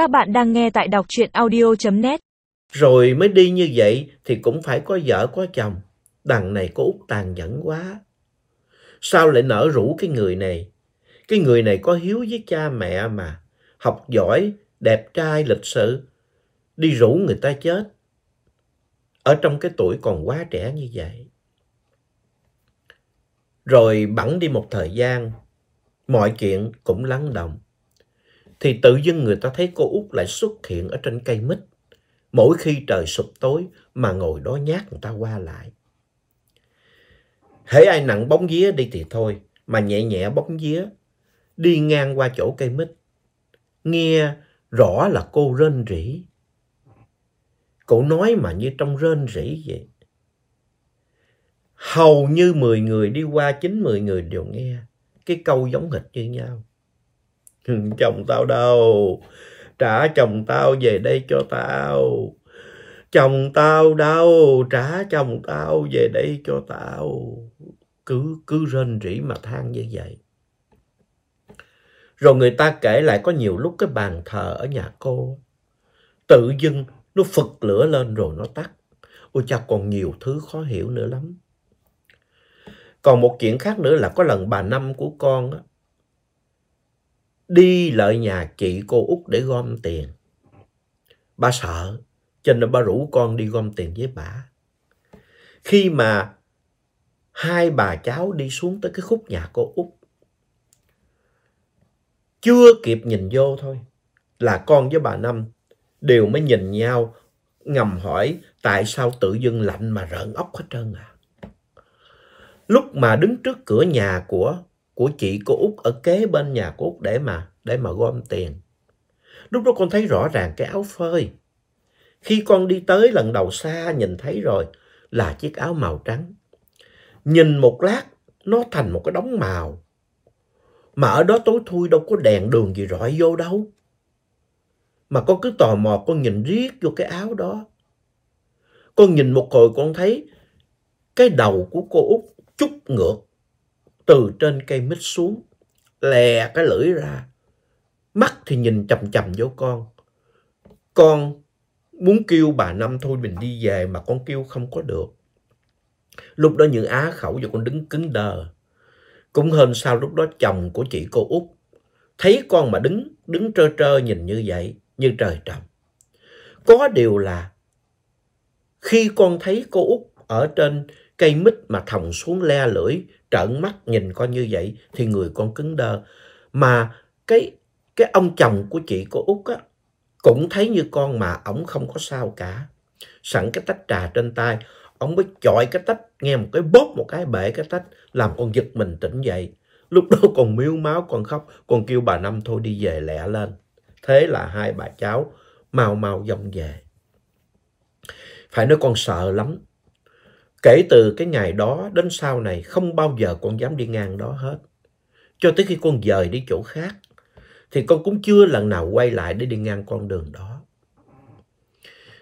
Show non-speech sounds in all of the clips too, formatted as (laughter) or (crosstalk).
Các bạn đang nghe tại đọc truyện audio.net. Rồi mới đi như vậy thì cũng phải có vợ có chồng. Đằng này có út tàn nhẫn quá. Sao lại nở rủ cái người này? Cái người này có hiếu với cha mẹ mà. Học giỏi, đẹp trai, lịch sự. Đi rủ người ta chết. Ở trong cái tuổi còn quá trẻ như vậy. Rồi bẵng đi một thời gian, mọi chuyện cũng lắng động. Thì tự dưng người ta thấy cô út lại xuất hiện ở trên cây mít. Mỗi khi trời sụp tối mà ngồi đó nhát người ta qua lại. Hễ ai nặng bóng vía đi thì thôi, mà nhẹ nhẹ bóng vía, đi ngang qua chỗ cây mít. Nghe rõ là cô rên rỉ. cậu nói mà như trong rên rỉ vậy. Hầu như 10 người đi qua, 9-10 người đều nghe cái câu giống hệt như nhau. Chồng tao đâu? Trả chồng tao về đây cho tao. Chồng tao đâu? Trả chồng tao về đây cho tao. Cứ cứ rên rỉ mà than như vậy. Rồi người ta kể lại có nhiều lúc cái bàn thờ ở nhà cô tự dưng nó phật lửa lên rồi nó tắt. Ôi cha còn nhiều thứ khó hiểu nữa lắm. Còn một chuyện khác nữa là có lần bà Năm của con á, đi lại nhà chị cô út để gom tiền. Bà sợ, cho nên bà rủ con đi gom tiền với bà. Khi mà hai bà cháu đi xuống tới cái khúc nhà cô út, chưa kịp nhìn vô thôi, là con với bà Năm đều mới nhìn nhau ngầm hỏi tại sao tự dưng lạnh mà rợn ốc hết trơn à. Lúc mà đứng trước cửa nhà của của chị cô út ở kế bên nhà cô út để mà để mà gom tiền. Lúc đó con thấy rõ ràng cái áo phơi. Khi con đi tới lần đầu xa, nhìn thấy rồi, là chiếc áo màu trắng. Nhìn một lát, nó thành một cái đống màu. Mà ở đó tối thui đâu có đèn đường gì rọi vô đâu. Mà con cứ tò mò, con nhìn riết vô cái áo đó. Con nhìn một hồi, con thấy cái đầu của cô út chút ngược từ trên cây mít xuống, lè cái lưỡi ra. Mắt thì nhìn chầm chầm vô con. Con muốn kêu bà Năm thôi mình đi về mà con kêu không có được. Lúc đó những á khẩu và con đứng cứng đờ. Cũng hơn sao lúc đó chồng của chị cô út thấy con mà đứng đứng trơ trơ nhìn như vậy, như trời trồng. Có điều là khi con thấy cô út ở trên cây mít mà thòng xuống le lưỡi, trợn mắt nhìn con như vậy thì người con cứng đơ. Mà cái cái ông chồng của chị cô út á cũng thấy như con mà ổng không có sao cả. Sẵn cái tách trà trên tay, ổng mới chọi cái tách, nghe một cái bóp một cái bể cái tách, làm con giật mình tỉnh dậy. Lúc đó còn miếu máu, còn khóc, còn kêu bà Năm thôi đi về lẹ lên. Thế là hai bà cháu mau mau dông về. Phải nói con sợ lắm. Kể từ cái ngày đó đến sau này không bao giờ con dám đi ngang đó hết. Cho tới khi con dời đi chỗ khác thì con cũng chưa lần nào quay lại để đi ngang con đường đó.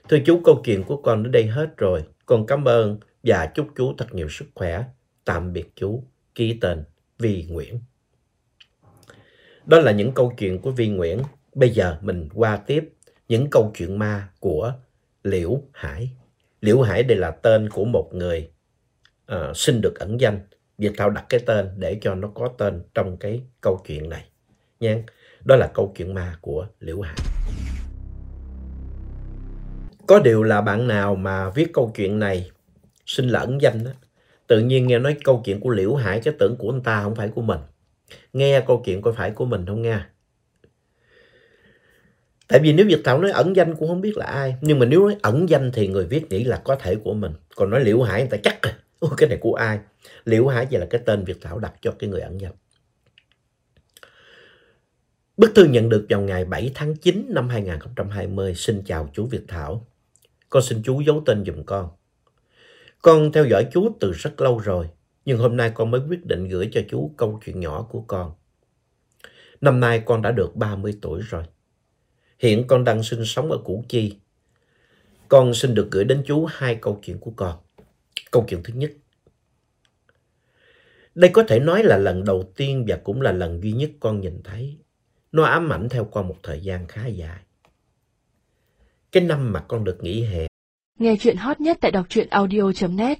Thưa chú, câu chuyện của con đến đây hết rồi. Con cảm ơn và chúc chú thật nhiều sức khỏe. Tạm biệt chú. Ký tên Vi Nguyễn. Đó là những câu chuyện của Vi Nguyễn. Bây giờ mình qua tiếp những câu chuyện ma của Liễu Hải. Liễu Hải đây là tên của một người uh, xin được ẩn danh. Việt Thảo đặt cái tên để cho nó có tên trong cái câu chuyện này. Nha. Đó là câu chuyện ma của Liễu Hải. Có điều là bạn nào mà viết câu chuyện này xin là ẩn danh đó. Tự nhiên nghe nói câu chuyện của Liễu Hải cái tưởng của anh ta không phải của mình. Nghe câu chuyện có phải của mình không nha. Tại vì nếu Việt Thảo nói ẩn danh cũng không biết là ai. Nhưng mà nếu nói ẩn danh thì người viết nghĩ là có thể của mình. Còn nói Liễu Hải người ta chắc rồi. (laughs) Ôi, cái này của ai? Liễu Hải vậy là cái tên Việt Thảo đặt cho cái người ẩn danh. Bức thư nhận được vào ngày 7 tháng 9 năm 2020. Xin chào chú Việt Thảo. Con xin chú giấu tên dùm con. Con theo dõi chú từ rất lâu rồi. Nhưng hôm nay con mới quyết định gửi cho chú câu chuyện nhỏ của con. Năm nay con đã được 30 tuổi rồi. Hiện con đang sinh sống ở Củ Chi. Con xin được gửi đến chú hai câu chuyện của con. Câu chuyện thứ nhất. Đây có thể nói là lần đầu tiên và cũng là lần duy nhất con nhìn thấy. Nó ám ảnh theo con một thời gian khá dài. cái năm mà con được nghỉ hè Nghe chuyện hot nhất tại đọc truyện audio.net